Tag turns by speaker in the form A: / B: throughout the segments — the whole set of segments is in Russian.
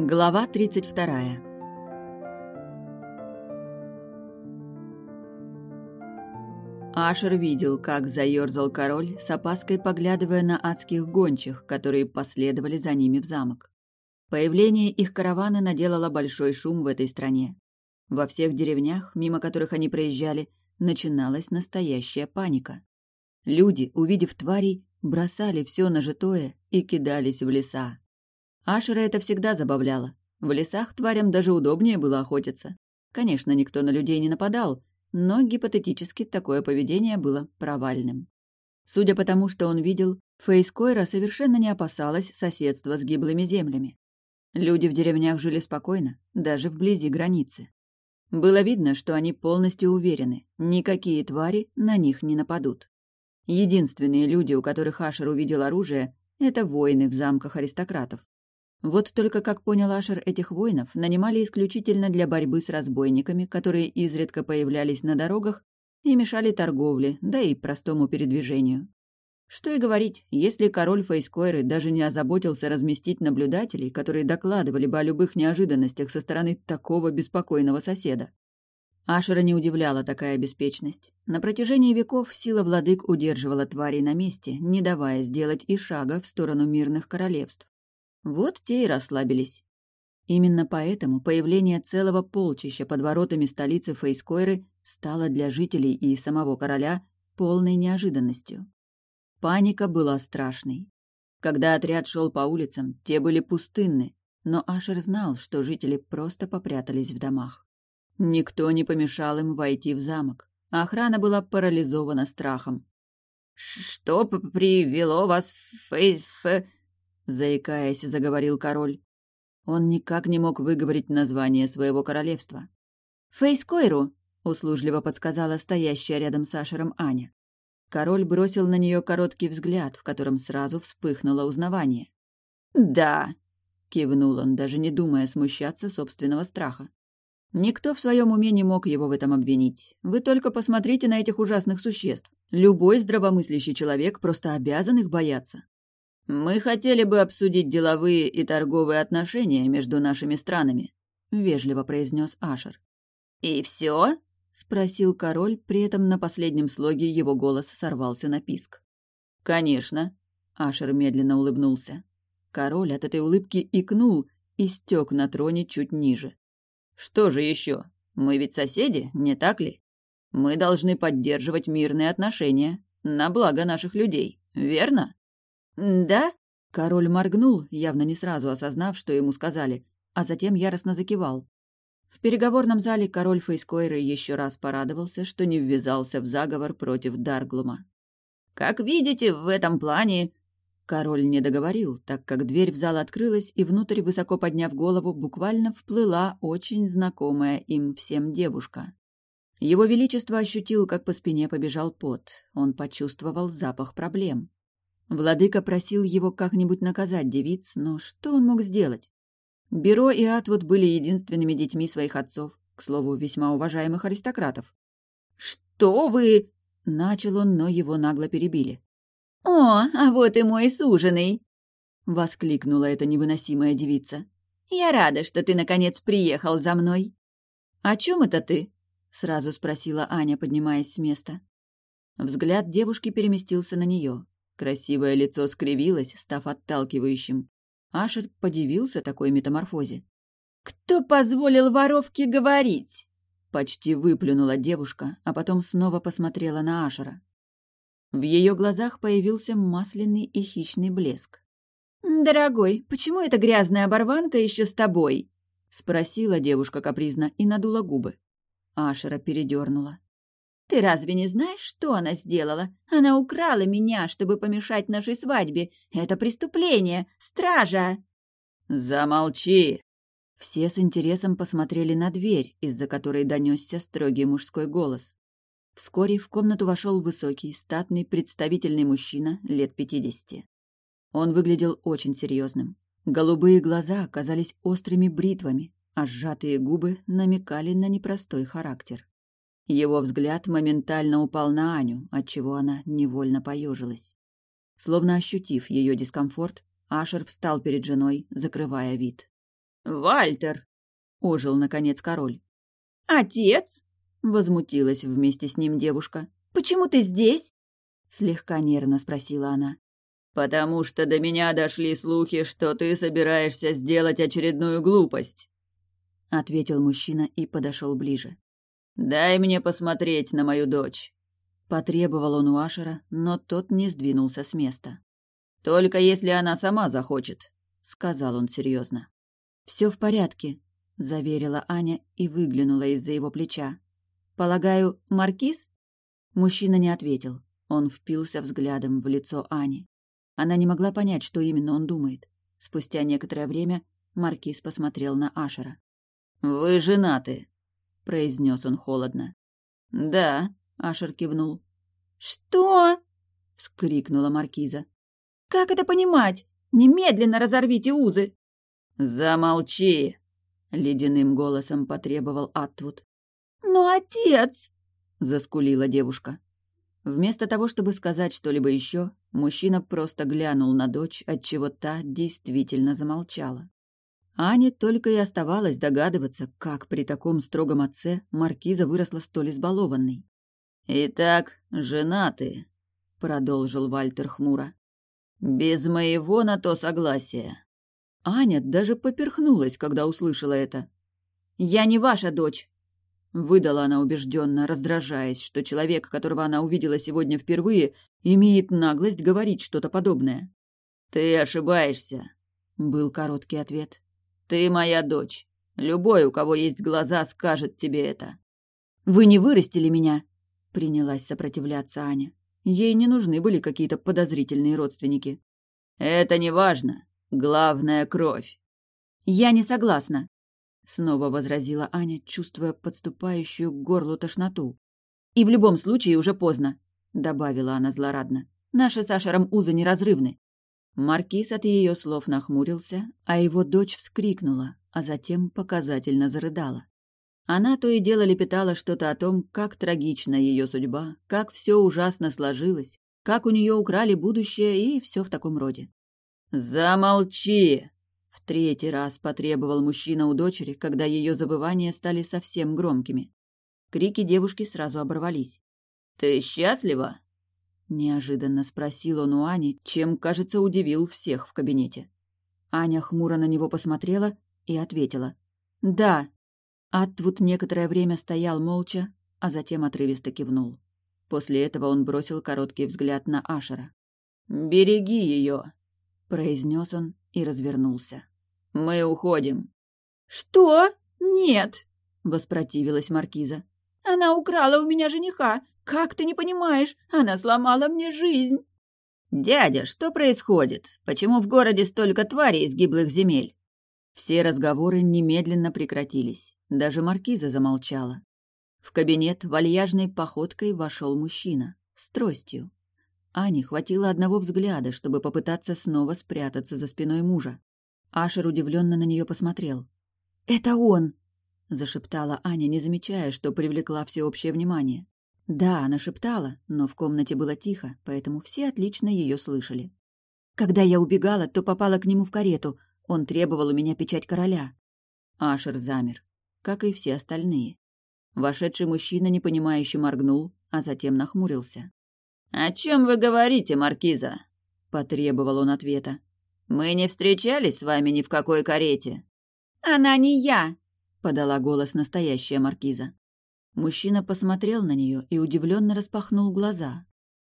A: Глава 32 Ашер видел, как заерзал король, с опаской поглядывая на адских гончих, которые последовали за ними в замок. Появление их каравана наделало большой шум в этой стране. Во всех деревнях, мимо которых они проезжали, начиналась настоящая паника. Люди, увидев тварей, бросали все нажитое и кидались в леса. Ашера это всегда забавляло. В лесах тварям даже удобнее было охотиться. Конечно, никто на людей не нападал, но гипотетически такое поведение было провальным. Судя по тому, что он видел, Фейскойра совершенно не опасалась соседства с гиблыми землями. Люди в деревнях жили спокойно, даже вблизи границы. Было видно, что они полностью уверены, никакие твари на них не нападут. Единственные люди, у которых Ашер увидел оружие, это воины в замках аристократов. Вот только, как понял Ашер, этих воинов нанимали исключительно для борьбы с разбойниками, которые изредка появлялись на дорогах и мешали торговле, да и простому передвижению. Что и говорить, если король Фейскойры даже не озаботился разместить наблюдателей, которые докладывали бы о любых неожиданностях со стороны такого беспокойного соседа. Ашера не удивляла такая беспечность. На протяжении веков сила владык удерживала тварей на месте, не давая сделать и шага в сторону мирных королевств. Вот те и расслабились. Именно поэтому появление целого полчища под воротами столицы Фейскойры стало для жителей и самого короля полной неожиданностью. Паника была страшной. Когда отряд шел по улицам, те были пустынны, но Ашер знал, что жители просто попрятались в домах. Никто не помешал им войти в замок. Охрана была парализована страхом.
B: «Что привело вас в Фейс...»
A: заикаясь, заговорил король. Он никак не мог выговорить название своего королевства. «Фейскойру», — услужливо подсказала стоящая рядом с Ашером Аня. Король бросил на нее короткий взгляд, в котором сразу вспыхнуло узнавание.
B: «Да», —
A: кивнул он, даже не думая смущаться собственного страха. Никто в своем уме не мог его в этом обвинить. Вы только посмотрите на этих ужасных существ. Любой здравомыслящий человек просто обязан их бояться. «Мы хотели бы обсудить деловые и торговые отношения между нашими странами», — вежливо произнес Ашер.
B: «И все?»
A: — спросил король, при этом на последнем слоге его голос сорвался на писк. «Конечно», — Ашер медленно улыбнулся. Король от этой улыбки икнул и стек на троне чуть ниже. «Что же еще? Мы ведь соседи, не так ли? Мы должны поддерживать мирные отношения на благо наших людей, верно?»
B: «Да?»
A: Король моргнул, явно не сразу осознав, что ему сказали, а затем яростно закивал. В переговорном зале король Фейскойры еще раз порадовался, что не ввязался в заговор против Дарглума.
B: «Как видите, в этом плане...»
A: Король не договорил, так как дверь в зал открылась, и внутрь, высоко подняв голову, буквально вплыла очень знакомая им всем девушка. Его Величество ощутил, как по спине побежал пот. Он почувствовал запах проблем. Владыка просил его как-нибудь наказать девиц, но что он мог сделать? Беро и Атвуд были единственными детьми своих отцов, к слову, весьма уважаемых аристократов.
B: «Что вы...»
A: — начал он, но его нагло перебили.
B: «О, а вот и мой суженый!»
A: — воскликнула эта невыносимая девица.
B: «Я рада, что ты, наконец, приехал за мной».
A: «О чем это ты?» — сразу спросила Аня, поднимаясь с места. Взгляд девушки переместился на нее. Красивое лицо скривилось, став отталкивающим. Ашер подивился такой метаморфозе.
B: «Кто позволил воровке говорить?»
A: Почти выплюнула девушка, а потом снова посмотрела на Ашера. В ее глазах появился масляный и хищный блеск.
B: «Дорогой, почему эта грязная оборванка еще с тобой?»
A: — спросила девушка капризно и надула губы. Ашера передернула.
B: Ты разве не знаешь, что она сделала? Она украла меня, чтобы помешать нашей свадьбе. Это преступление! Стража!»
A: «Замолчи!» Все с интересом посмотрели на дверь, из-за которой донесся строгий мужской голос. Вскоре в комнату вошел высокий, статный, представительный мужчина лет пятидесяти. Он выглядел очень серьезным. Голубые глаза оказались острыми бритвами, а сжатые губы намекали на непростой характер. Его взгляд моментально упал на Аню, отчего она невольно поежилась. Словно ощутив ее дискомфорт, Ашер встал перед женой, закрывая вид. «Вальтер!» — ожил, наконец, король.
B: «Отец?»
A: — возмутилась вместе с ним девушка.
B: «Почему ты здесь?»
A: — слегка нервно спросила она. «Потому что до меня дошли слухи, что ты собираешься сделать очередную глупость», — ответил мужчина и подошел ближе. «Дай мне посмотреть на мою дочь», — потребовал он у Ашера, но тот не сдвинулся с места. «Только если она сама захочет», — сказал он серьезно. Все в порядке», — заверила Аня и выглянула из-за его плеча. «Полагаю, маркиз?» Мужчина не ответил. Он впился взглядом в лицо Ани. Она не могла понять, что именно он думает. Спустя некоторое время маркиз посмотрел на Ашера. «Вы женаты», — произнес он холодно. «Да», — Ашер кивнул.
B: «Что?»
A: — вскрикнула маркиза.
B: «Как это понимать? Немедленно разорвите узы!»
A: «Замолчи!» — ледяным голосом потребовал Атвуд.
B: «Но отец!»
A: — заскулила девушка. Вместо того, чтобы сказать что-либо еще, мужчина просто глянул на дочь, отчего та действительно замолчала. Ане только и оставалось догадываться, как при таком строгом отце маркиза выросла столь избалованной. «Итак, женаты», — продолжил Вальтер хмуро. «Без моего на то согласия. Аня даже поперхнулась, когда услышала это.
B: «Я не ваша дочь!»
A: Выдала она убежденно, раздражаясь, что человек, которого она увидела сегодня впервые, имеет наглость говорить что-то подобное. «Ты ошибаешься», — был короткий ответ. «Ты моя дочь. Любой, у кого есть глаза, скажет тебе это».
B: «Вы не вырастили меня», —
A: принялась сопротивляться Аня. Ей не нужны были какие-то подозрительные родственники. «Это не важно. Главная кровь.
B: Я не согласна,
A: снова возразила Аня, чувствуя подступающую к горлу тошноту.
B: И в любом случае уже поздно, добавила она злорадно. Наши с Ашером узы неразрывны.
A: Маркиз от ее слов нахмурился, а его дочь вскрикнула, а затем показательно зарыдала. Она то и дело лепетала что-то о том, как трагична ее судьба, как все ужасно сложилось, как у нее украли будущее и все в таком роде. «Замолчи!» — в третий раз потребовал мужчина у дочери, когда ее забывания стали совсем громкими. Крики девушки сразу оборвались. «Ты счастлива?» — неожиданно спросил он у Ани, чем, кажется, удивил всех в кабинете. Аня хмуро на него посмотрела и ответила. «Да». Атвуд некоторое время стоял молча, а затем отрывисто кивнул. После этого он бросил короткий взгляд на Ашера. «Береги ее!» произнес он и развернулся. Мы уходим.
B: Что? Нет,
A: воспротивилась маркиза.
B: Она украла у меня жениха. Как ты не понимаешь? Она сломала мне жизнь.
A: Дядя, что происходит? Почему в городе столько тварей из гиблых земель? Все разговоры немедленно прекратились. Даже маркиза замолчала. В кабинет вальяжной походкой вошел мужчина с тростью. Ане хватило одного взгляда, чтобы попытаться снова спрятаться за спиной мужа. Ашер удивленно на нее посмотрел.
B: «Это он!»
A: — зашептала Аня, не замечая, что привлекла всеобщее внимание. Да, она шептала, но в комнате было тихо, поэтому все отлично ее слышали. Когда я убегала, то попала к нему в карету. Он требовал у меня печать короля. Ашер замер, как и все остальные. Вошедший мужчина непонимающе моргнул, а затем нахмурился. «О чем вы говорите, Маркиза?» — потребовал он ответа. «Мы не встречались с вами ни в какой карете».
B: «Она не я!»
A: — подала голос настоящая Маркиза. Мужчина посмотрел на нее и удивленно распахнул глаза.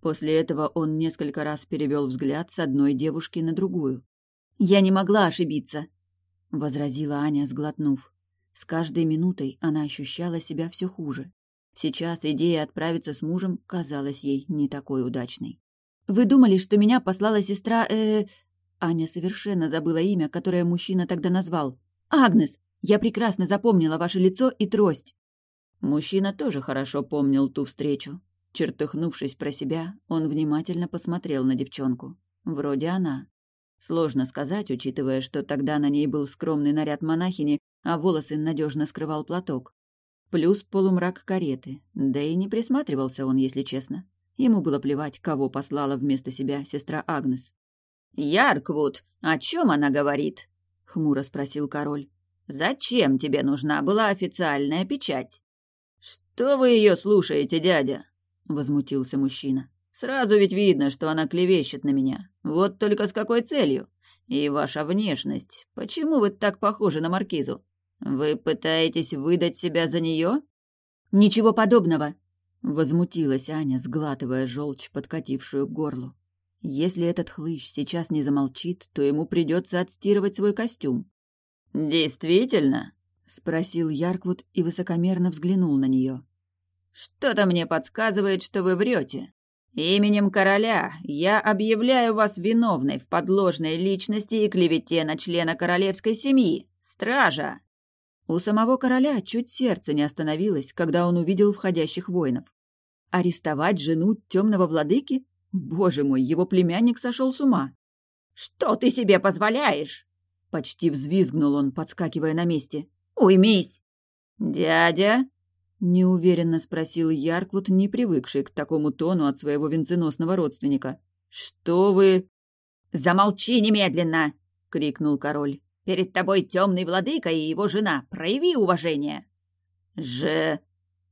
A: После этого он несколько раз перевел взгляд с одной девушки на другую.
B: «Я не могла ошибиться», —
A: возразила Аня, сглотнув. С каждой минутой она ощущала себя все хуже. Сейчас идея отправиться с мужем казалась ей не такой удачной.
B: «Вы думали, что меня послала сестра... э Аня совершенно забыла имя, которое мужчина тогда назвал. «Агнес! Я прекрасно запомнила ваше лицо и трость!»
A: Мужчина тоже хорошо помнил ту встречу. Чертыхнувшись про себя, он внимательно посмотрел на девчонку. Вроде она. Сложно сказать, учитывая, что тогда на ней был скромный наряд монахини, а волосы надежно скрывал платок. Плюс полумрак кареты, да и не присматривался он, если честно. Ему было плевать, кого послала вместо себя сестра Агнес. «Ярквуд, о чем она говорит?» — хмуро спросил король. «Зачем тебе нужна была официальная печать?» «Что вы ее слушаете, дядя?» — возмутился мужчина. «Сразу ведь видно, что она клевещет на меня. Вот только с какой целью? И ваша внешность. Почему вы так похожи на маркизу? Вы пытаетесь выдать себя за нее?»
B: «Ничего подобного!» — возмутилась Аня, сглатывая желчь, подкатившую к горлу. Если этот хлыщ сейчас не замолчит, то ему придется отстирывать свой костюм.
A: «Действительно?» — спросил Ярквуд и высокомерно взглянул на нее. «Что-то мне подсказывает, что вы врете. Именем короля я объявляю вас виновной в подложной личности и клевете на члена королевской семьи. Стража!» У самого короля чуть сердце не остановилось, когда он увидел входящих воинов. Арестовать жену темного владыки? Боже мой, его племянник сошел с ума. «Что ты себе позволяешь?» Почти взвизгнул он, подскакивая на месте. «Уймись!» «Дядя?» Неуверенно спросил Ярквуд, не привыкший к такому тону от своего венценосного родственника. «Что вы...» «Замолчи немедленно!» — крикнул король. «Перед тобой темный владыка и его жена. Прояви уважение!» «Же...»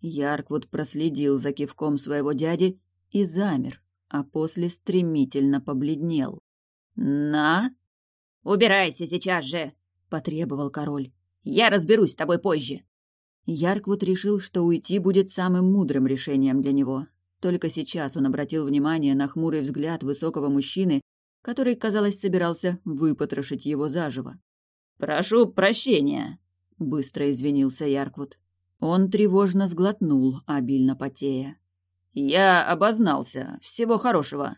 A: Ярквуд проследил за кивком своего дяди и замер, а после стремительно побледнел. «На?» «Убирайся сейчас же!» — потребовал король. «Я разберусь с тобой позже!» Ярквуд решил, что уйти будет самым мудрым решением для него. Только сейчас он обратил внимание на хмурый взгляд высокого мужчины, который, казалось, собирался выпотрошить его заживо. «Прошу прощения», — быстро извинился Ярквуд. Он тревожно сглотнул, обильно потея. «Я обознался. Всего хорошего».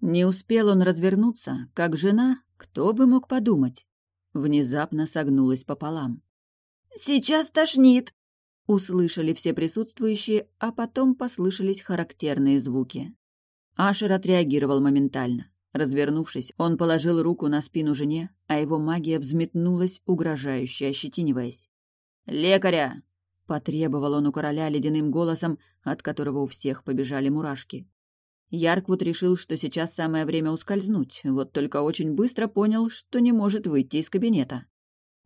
A: Не успел он развернуться, как жена, кто бы мог подумать, внезапно согнулась пополам. «Сейчас тошнит!» — услышали все присутствующие, а потом послышались характерные звуки. Ашер отреагировал моментально. Развернувшись, он положил руку на спину жене, а его магия взметнулась, угрожающе ощетиниваясь. «Лекаря!» Потребовал он у короля ледяным голосом, от которого у всех побежали мурашки. Ярквуд решил, что сейчас самое время ускользнуть, вот только очень быстро понял, что не может выйти из кабинета.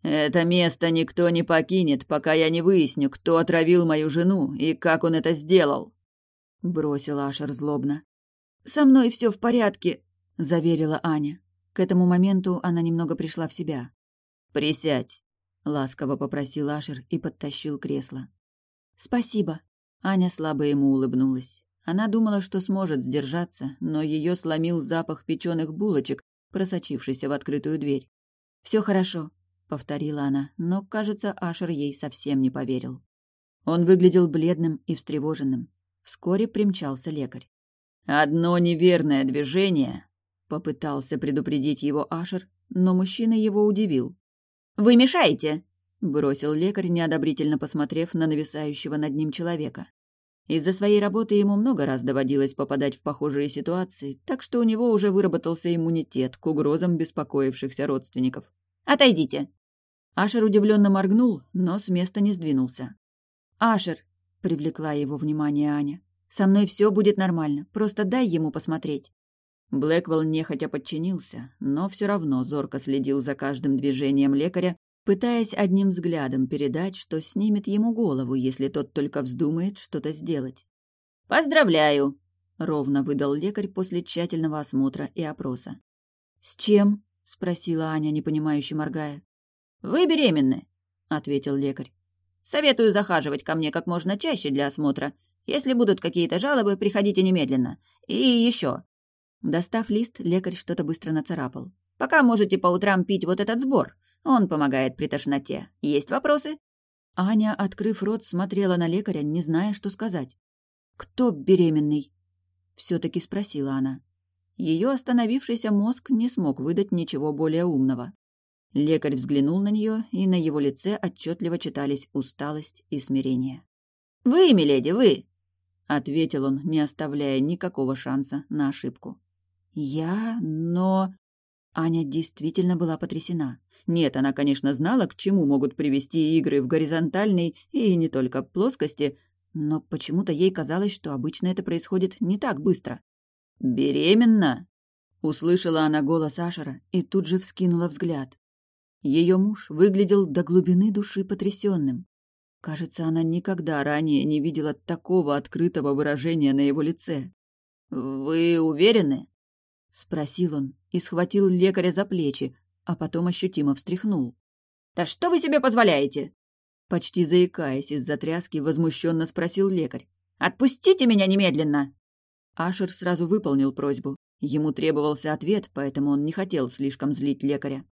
A: «Это место никто не покинет, пока я не выясню, кто отравил мою жену и как он это сделал», — бросил Ашер злобно. «Со мной все в порядке», — заверила Аня. К этому моменту она немного пришла в себя. «Присядь», ласково попросил Ашер и подтащил кресло. Спасибо. Аня слабо ему улыбнулась. Она думала, что сможет сдержаться, но ее сломил запах печеных булочек, просочившийся в открытую дверь. Все хорошо, повторила она, но, кажется, Ашер ей совсем не поверил. Он выглядел бледным и встревоженным. Вскоре примчался лекарь. «Одно неверное движение», — попытался предупредить его Ашер, но мужчина его удивил. «Вы мешаете!» — бросил лекарь, неодобрительно посмотрев на нависающего над ним человека. Из-за своей работы ему много раз доводилось попадать в похожие ситуации, так что у него уже выработался иммунитет к угрозам беспокоившихся родственников. «Отойдите!» Ашер удивленно моргнул, но с места не сдвинулся. «Ашер!» — привлекла его внимание Аня. «Со мной все будет нормально, просто дай ему посмотреть». Блэквелл нехотя подчинился, но все равно зорко следил за каждым движением лекаря, пытаясь одним взглядом передать, что снимет ему голову, если тот только вздумает что-то сделать. «Поздравляю!» — ровно выдал лекарь после тщательного осмотра и опроса. «С чем?» — спросила Аня, непонимающе моргая. «Вы беременны», — ответил лекарь. «Советую захаживать ко мне как можно чаще для осмотра. Если будут какие-то жалобы, приходите немедленно. И еще, Достав лист, лекарь что-то быстро нацарапал. «Пока можете по утрам пить вот этот сбор. Он помогает при тошноте. Есть вопросы?» Аня, открыв рот, смотрела на лекаря, не зная, что сказать. «Кто беременный?» — все-таки спросила она. Ее остановившийся мозг не смог выдать ничего более умного. Лекарь взглянул на нее, и на его лице отчетливо читались усталость и смирение. «Вы, миледи, вы!» — ответил он, не оставляя никакого шанса на ошибку. «Я? Но...» Аня действительно была потрясена. Нет, она, конечно, знала, к чему могут привести игры в горизонтальной и не только плоскости, но почему-то ей казалось, что обычно это происходит не так быстро. «Беременна?» Услышала она голос Ашера и тут же вскинула взгляд. Ее муж выглядел до глубины души потрясенным. Кажется, она никогда ранее не видела такого открытого выражения на его лице. «Вы уверены?» — спросил он и схватил лекаря за плечи, а потом ощутимо встряхнул.
B: «Да что вы себе позволяете?»
A: Почти заикаясь из-за тряски, возмущенно спросил лекарь.
B: «Отпустите меня немедленно!»
A: Ашер сразу выполнил просьбу. Ему требовался ответ, поэтому он не хотел слишком злить лекаря.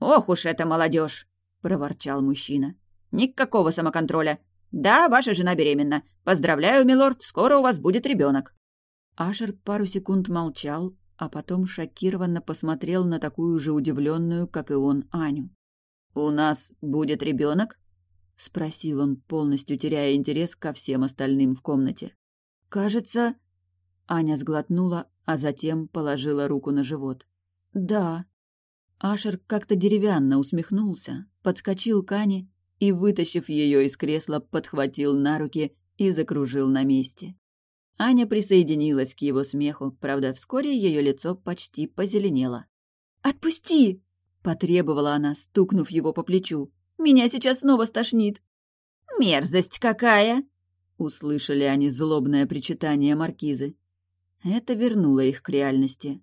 B: «Ох уж эта молодежь!» — проворчал мужчина. «Никакого самоконтроля. Да, ваша жена беременна. Поздравляю, милорд, скоро у вас будет ребенок.
A: Ашер пару секунд молчал, а потом шокированно посмотрел на такую же удивленную, как и он, Аню. «У нас будет ребенок? — спросил он, полностью теряя интерес ко всем остальным в комнате. «Кажется...» Аня сглотнула, а затем положила руку на живот. «Да». Ашер как-то деревянно усмехнулся, подскочил к Ане и, вытащив ее из кресла, подхватил на руки и закружил на месте. Аня присоединилась к его смеху, правда, вскоре ее лицо почти позеленело.
B: «Отпусти!»
A: — потребовала она, стукнув его по плечу. Меня сейчас снова стошнит».
B: «Мерзость какая!»
A: — услышали они злобное причитание маркизы. Это вернуло их к реальности.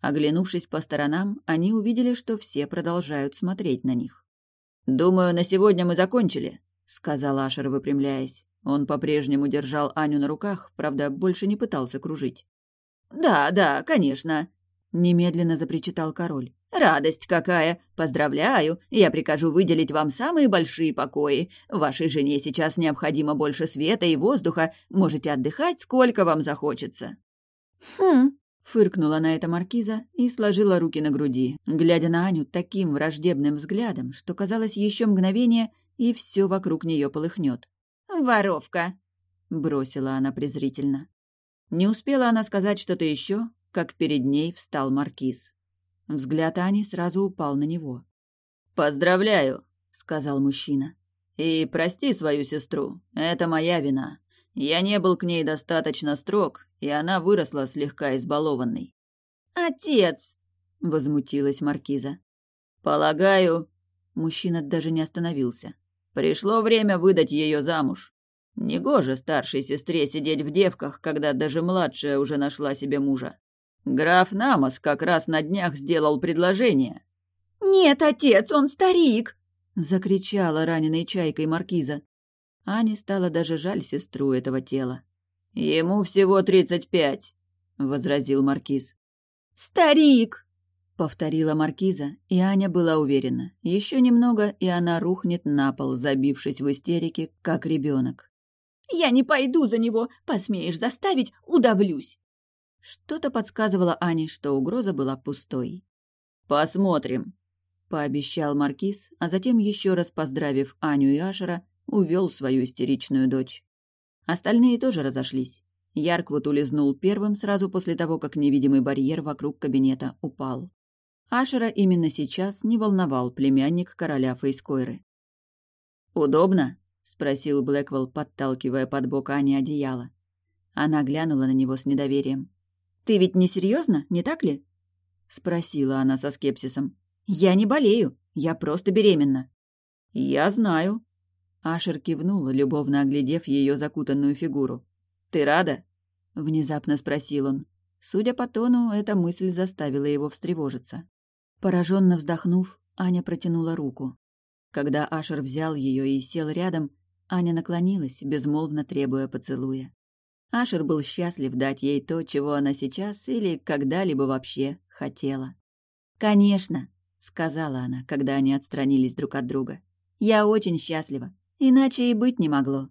A: Оглянувшись по сторонам, они увидели, что все продолжают смотреть на них. «Думаю, на сегодня мы закончили», — сказал Ашер, выпрямляясь. Он по-прежнему держал Аню на руках, правда, больше не пытался кружить.
B: «Да, да, конечно», — немедленно запричитал король. «Радость какая! Поздравляю! Я прикажу выделить вам самые большие покои. Вашей жене сейчас необходимо больше света и воздуха. Можете отдыхать, сколько вам захочется».
A: «Хм!» — фыркнула на это маркиза и сложила руки на груди, глядя на Аню таким враждебным взглядом, что казалось еще мгновение, и все вокруг нее полыхнет.
B: «Воровка!»
A: — бросила она презрительно. Не успела она сказать что-то еще, как перед ней встал маркиз. Взгляд Ани сразу упал на него. «Поздравляю», — сказал мужчина. «И прости свою сестру, это моя вина. Я не был к ней достаточно строг, и она выросла слегка избалованной».
B: «Отец!»
A: — возмутилась маркиза. «Полагаю...» — мужчина даже не остановился. «Пришло время выдать ее замуж. Негоже старшей сестре сидеть в девках, когда даже младшая уже нашла себе мужа. Граф Намос как раз на днях сделал предложение.
B: «Нет, отец, он старик!»
A: — закричала раненой чайкой маркиза. Ане стало даже жаль сестру этого тела. «Ему всего тридцать пять», — возразил маркиз.
B: «Старик!»
A: — повторила маркиза, и Аня была уверена. Еще немного, и она рухнет на пол, забившись в истерике, как ребенок.
B: «Я не пойду за него! Посмеешь заставить — удавлюсь!»
A: Что-то подсказывало Ане, что угроза была пустой. «Посмотрим», — пообещал Маркиз, а затем, еще раз поздравив Аню и Ашера, увел свою истеричную дочь. Остальные тоже разошлись. Ярквуд улизнул первым сразу после того, как невидимый барьер вокруг кабинета упал. Ашера именно сейчас не волновал племянник короля Фейскойры. «Удобно?» — спросил Блэквелл, подталкивая под бок Ани одеяло. Она глянула на него с недоверием.
B: «Ты ведь не серьезно, не так ли?»
A: — спросила она со скепсисом.
B: «Я не болею, я просто беременна».
A: «Я знаю». Ашер кивнул, любовно оглядев ее закутанную фигуру. «Ты рада?» — внезапно спросил он. Судя по тону, эта мысль заставила его встревожиться. Пораженно вздохнув, Аня протянула руку. Когда Ашер взял ее и сел рядом, Аня наклонилась, безмолвно требуя поцелуя. Ашер был счастлив дать ей то, чего она сейчас или когда-либо вообще хотела. «Конечно», — сказала она, когда они отстранились друг от друга. «Я очень счастлива. Иначе и быть не могло».